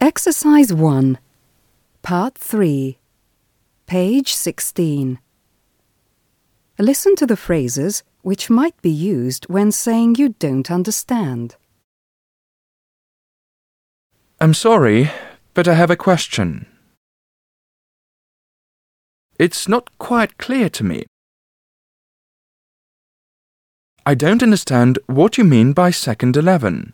Exercise 1, Part 3, page 16. Listen to the phrases which might be used when saying you don't understand. I'm sorry, but I have a question. It's not quite clear to me. I don't understand what you mean by second 11.